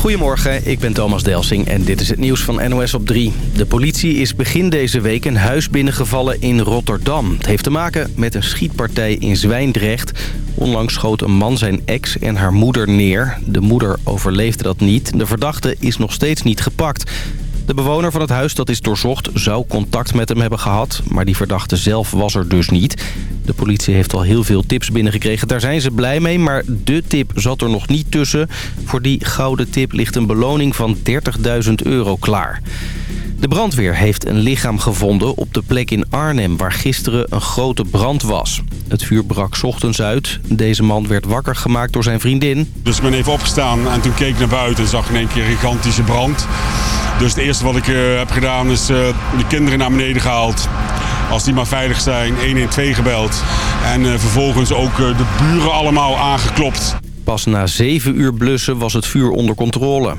Goedemorgen, ik ben Thomas Delsing en dit is het nieuws van NOS op 3. De politie is begin deze week een huis binnengevallen in Rotterdam. Het heeft te maken met een schietpartij in Zwijndrecht. Onlangs schoot een man zijn ex en haar moeder neer. De moeder overleefde dat niet. De verdachte is nog steeds niet gepakt. De bewoner van het huis dat is doorzocht zou contact met hem hebben gehad... maar die verdachte zelf was er dus niet. De politie heeft al heel veel tips binnengekregen. Daar zijn ze blij mee, maar de tip zat er nog niet tussen. Voor die gouden tip ligt een beloning van 30.000 euro klaar. De brandweer heeft een lichaam gevonden op de plek in Arnhem... waar gisteren een grote brand was. Het vuur brak ochtends uit. Deze man werd wakker gemaakt door zijn vriendin. Dus ik ben even opgestaan en toen keek ik naar buiten en zag in één keer een gigantische brand. Dus het eerste wat ik uh, heb gedaan is uh, de kinderen naar beneden gehaald. Als die maar veilig zijn, 112 gebeld. En uh, vervolgens ook de buren allemaal aangeklopt. Pas na zeven uur blussen was het vuur onder controle.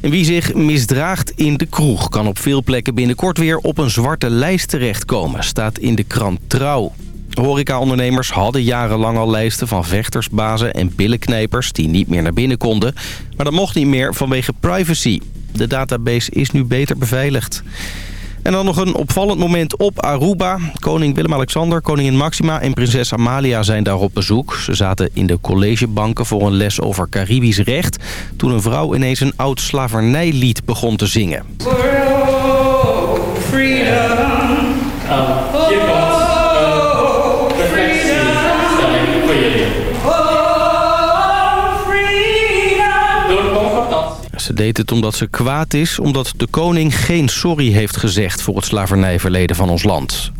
En wie zich misdraagt in de kroeg... kan op veel plekken binnenkort weer op een zwarte lijst terechtkomen. Staat in de krant Trouw. Horeca-ondernemers hadden jarenlang al lijsten van vechtersbazen en billenknijpers... die niet meer naar binnen konden. Maar dat mocht niet meer vanwege privacy. De database is nu beter beveiligd. En dan nog een opvallend moment op Aruba. Koning Willem-Alexander, koningin Maxima en prinses Amalia zijn daar op bezoek. Ze zaten in de collegebanken voor een les over Caribisch recht... toen een vrouw ineens een oud slavernijlied begon te zingen. Deed het omdat ze kwaad is, omdat de koning geen sorry heeft gezegd... voor het slavernijverleden van ons land.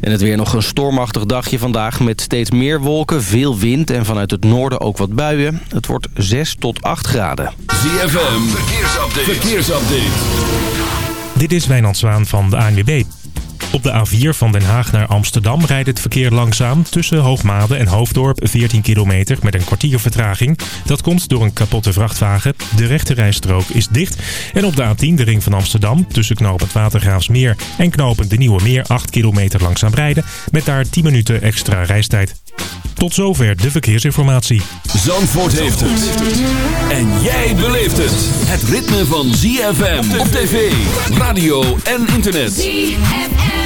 En het weer nog een stormachtig dagje vandaag met steeds meer wolken, veel wind... en vanuit het noorden ook wat buien. Het wordt 6 tot 8 graden. ZFM, verkeersupdate. verkeersupdate. Dit is Wijnand Zwaan van de ANWB. Op de A4 van Den Haag naar Amsterdam rijdt het verkeer langzaam tussen Hoogmade en Hoofddorp 14 kilometer met een kwartier vertraging. Dat komt door een kapotte vrachtwagen. De rechte rijstrook is dicht. En op de A10 de ring van Amsterdam tussen knooppunt Watergraafsmeer en knooppunt de Nieuwe Meer 8 kilometer langzaam rijden met daar 10 minuten extra reistijd. Tot zover de verkeersinformatie. Zandvoort heeft het. En jij beleeft het. Het ritme van ZFM op tv, radio en internet. ZFM.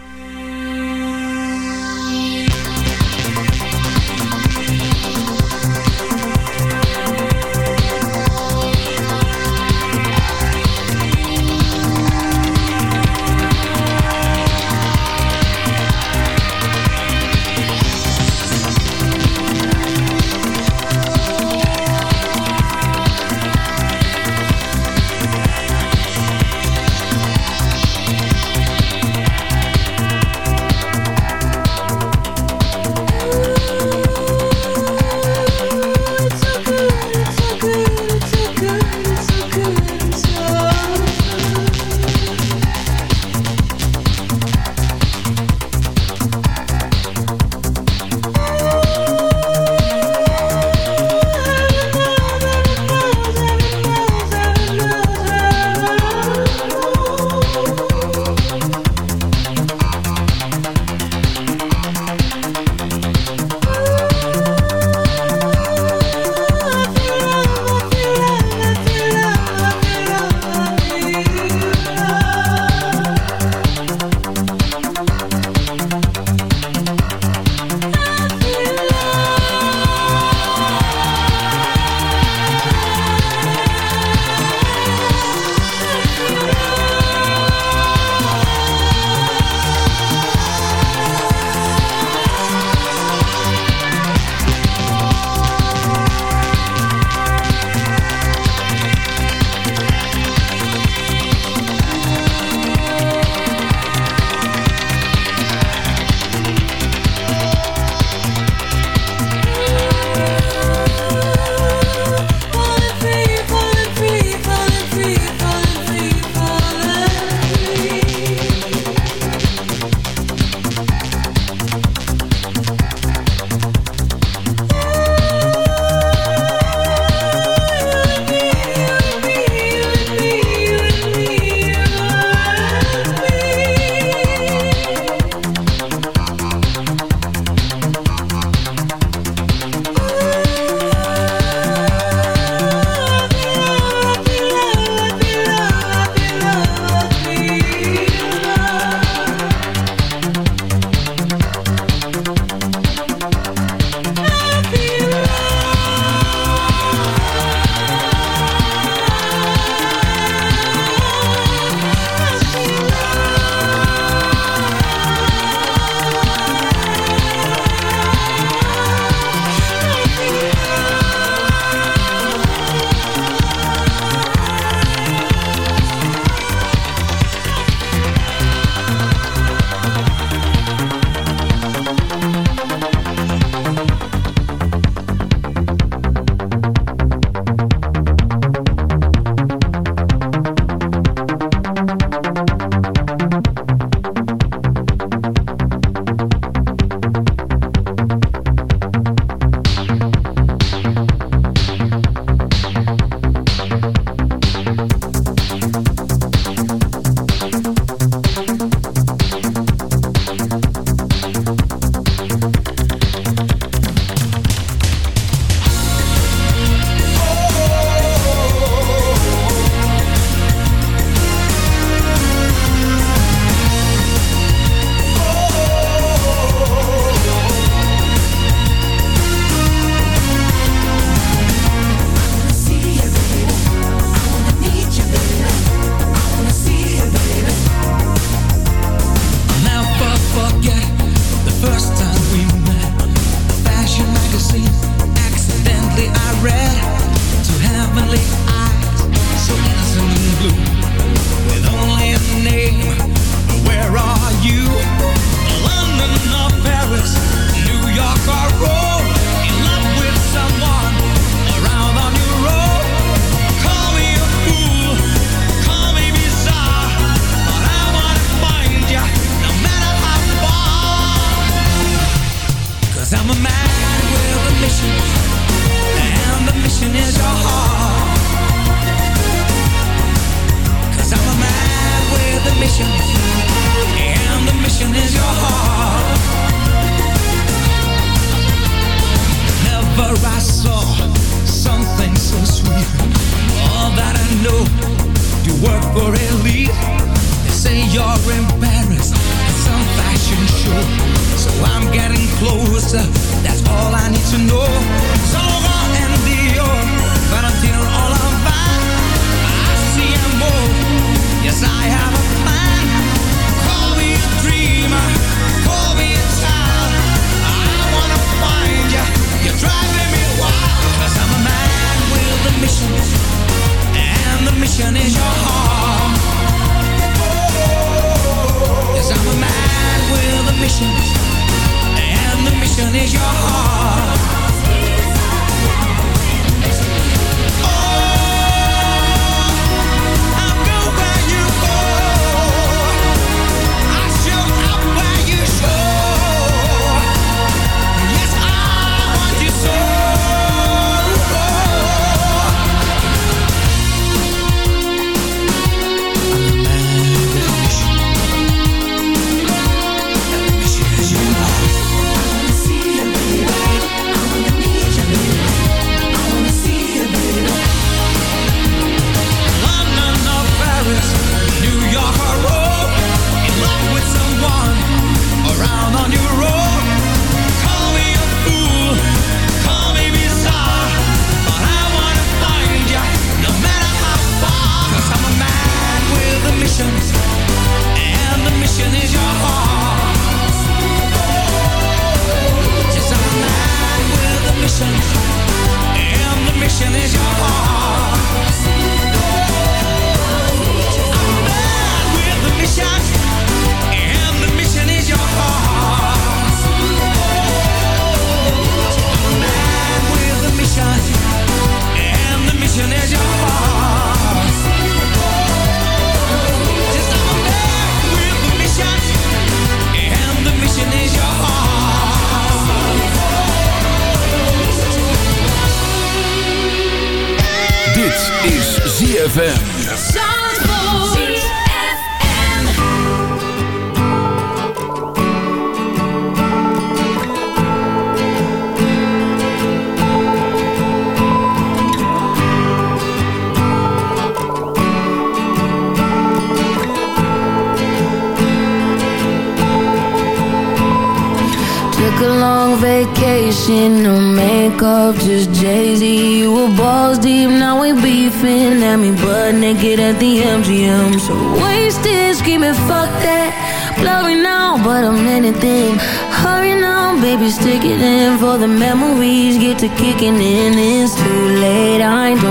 at the MGM So wasted, screaming, fuck that Blowing out, but I'm anything. Hurry now, baby, stick it in For the memories. Get to kicking in It's too late, I don't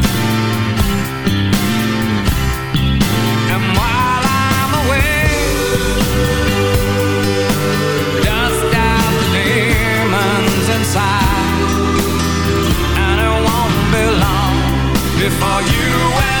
before you and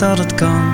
dat het kan.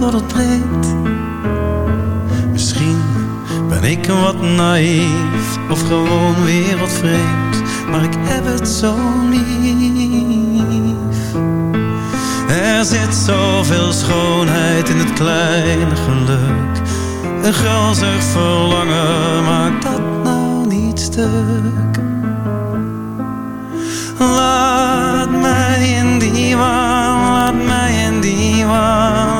tot het breekt. Misschien ben ik een wat naïef of gewoon wereldvreemd, maar ik heb het zo lief. Er zit zoveel schoonheid in het kleine geluk. Een grazig verlangen maakt dat nou niet stuk. Laat mij in die waan, laat mij in die waan.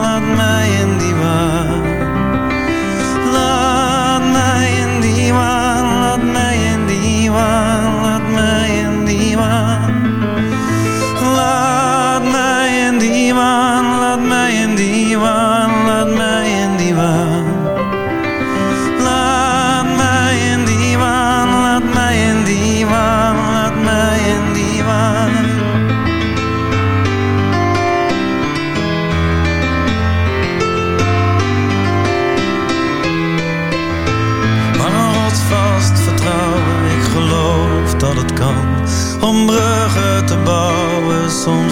Te bouwen, soms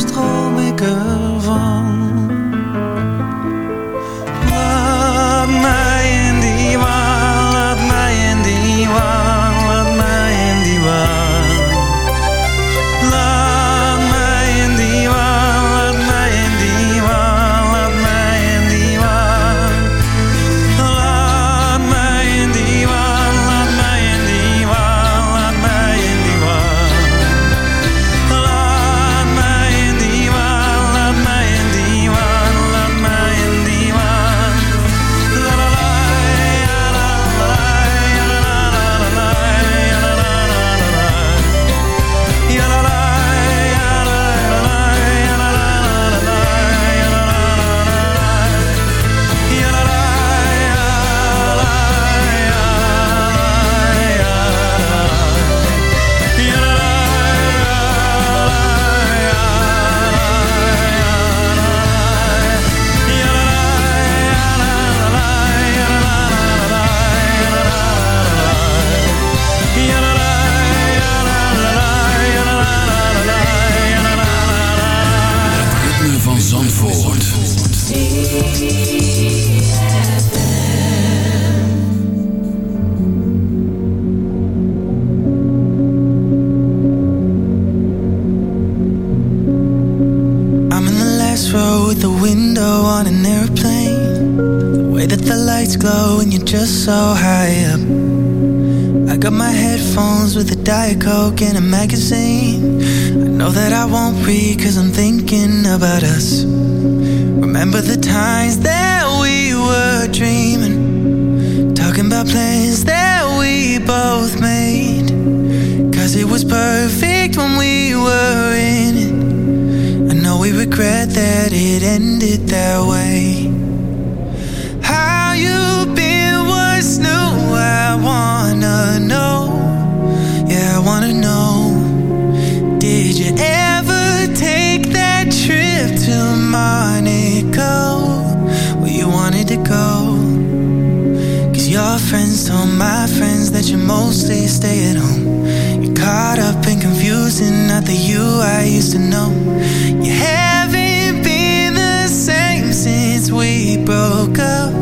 we broke up.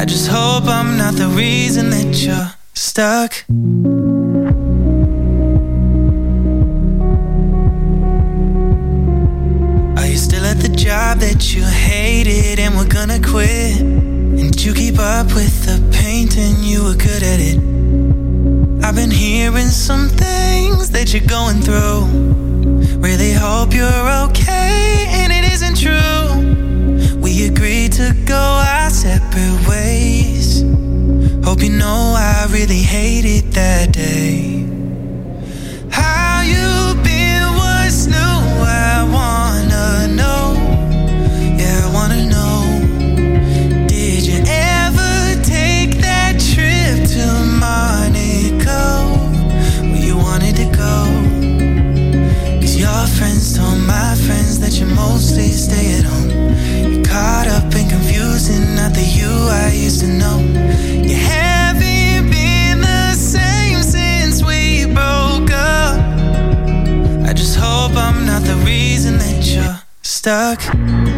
I just hope I'm not the reason that you're stuck. Are you still at the job that you hated and were gonna quit? And you keep up with the painting? You were good at it. I've been hearing some things that you're going through. Really hope you're okay, and it isn't true. Go our separate ways. Hope you know I really hated that day. How you been? What's new? I wanna know. Yeah, I wanna know. Did you ever take that trip to Monaco? Where you wanted to go? Cause your friends told my friends that you mostly stay at home. I used to know. You haven't been the same since we broke up. I just hope I'm not the reason that you're stuck.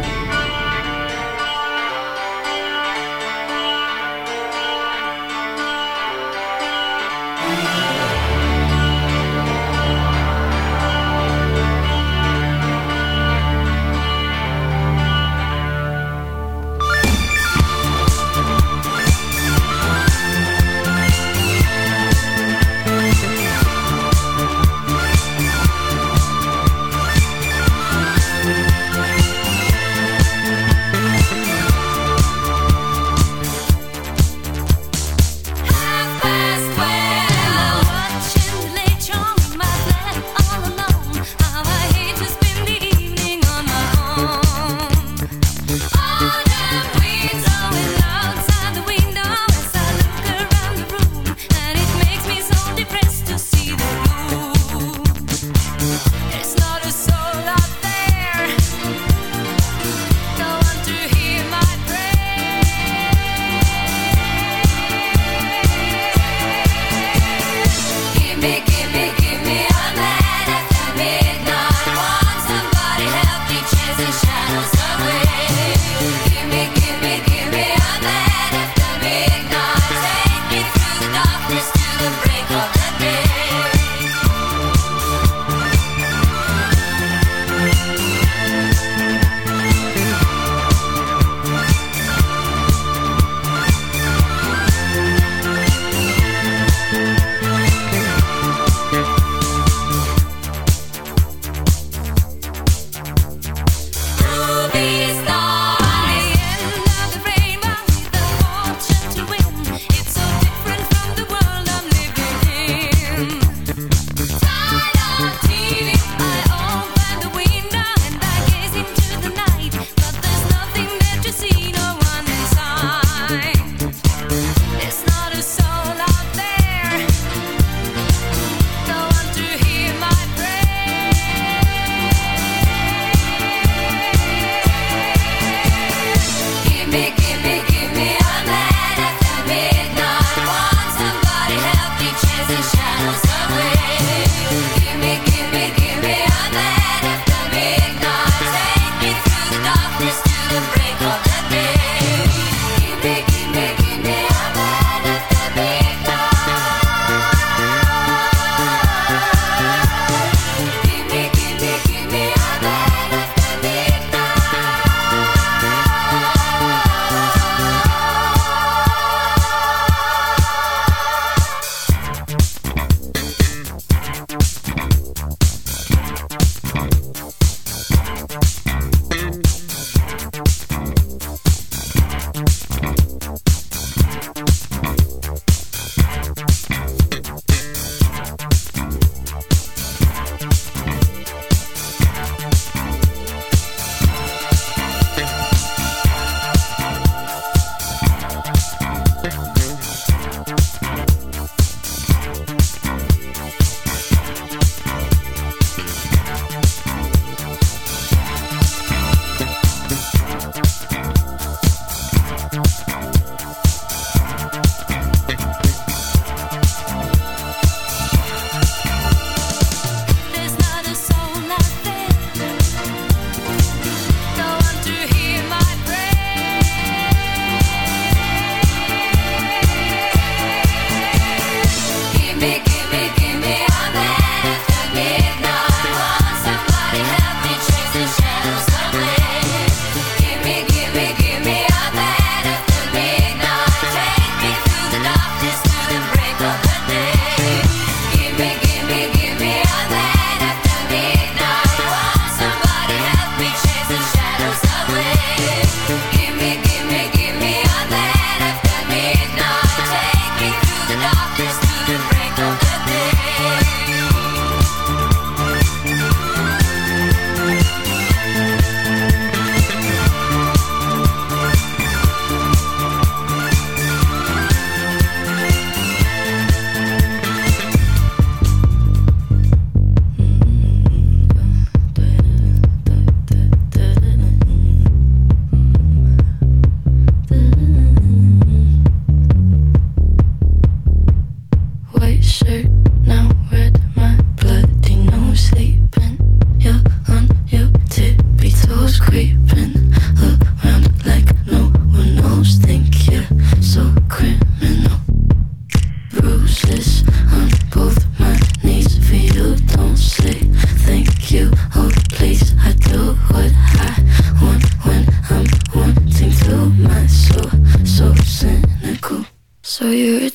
So you're a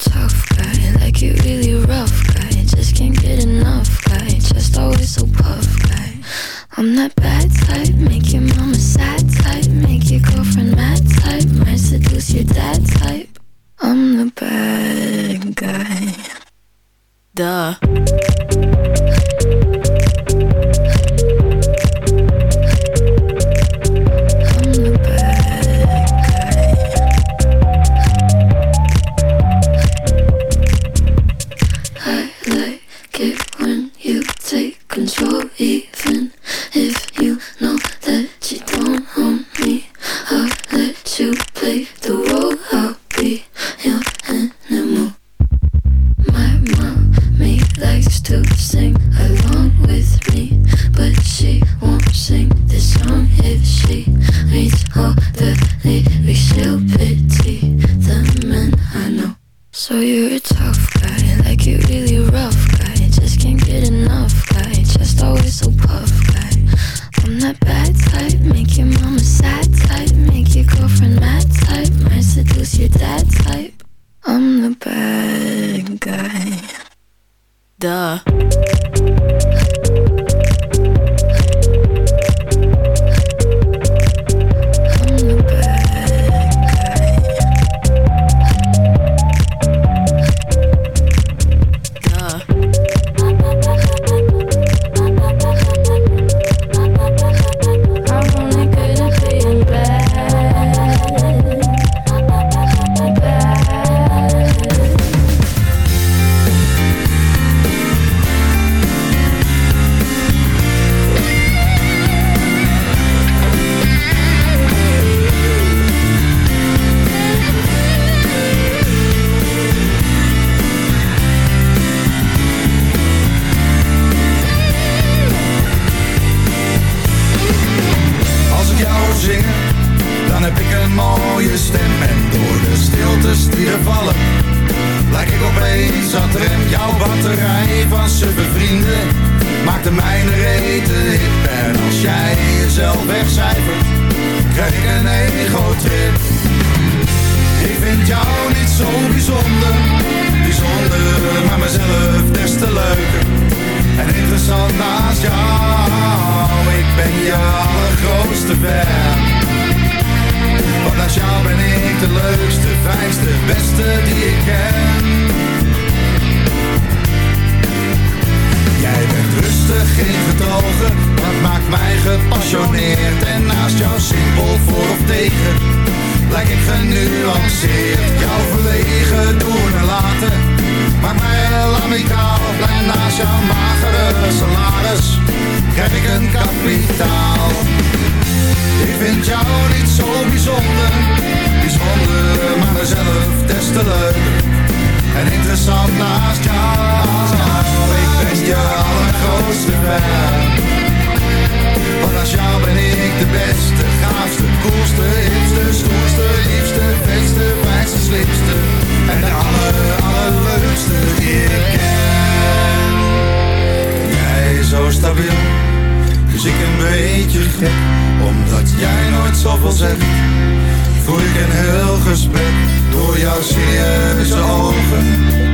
voel ik een heel gesprek. Door jouw serieuze ogen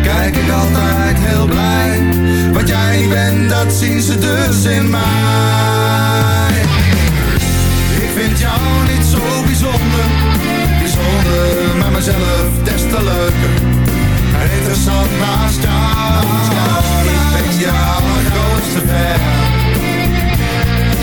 kijk ik altijd heel blij. Wat jij bent, dat zien ze dus in mij. Ik vind jou niet zo bijzonder, bijzonder, maar mezelf des te leuker. Interessant naast jou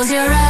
close your eyes.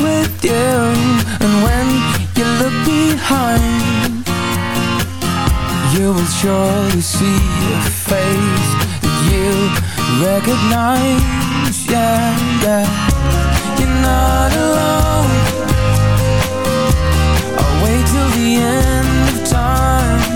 With you And when you look behind You will surely see a face That you recognize. Yeah, yeah. You're not alone. I'll wait till the end of time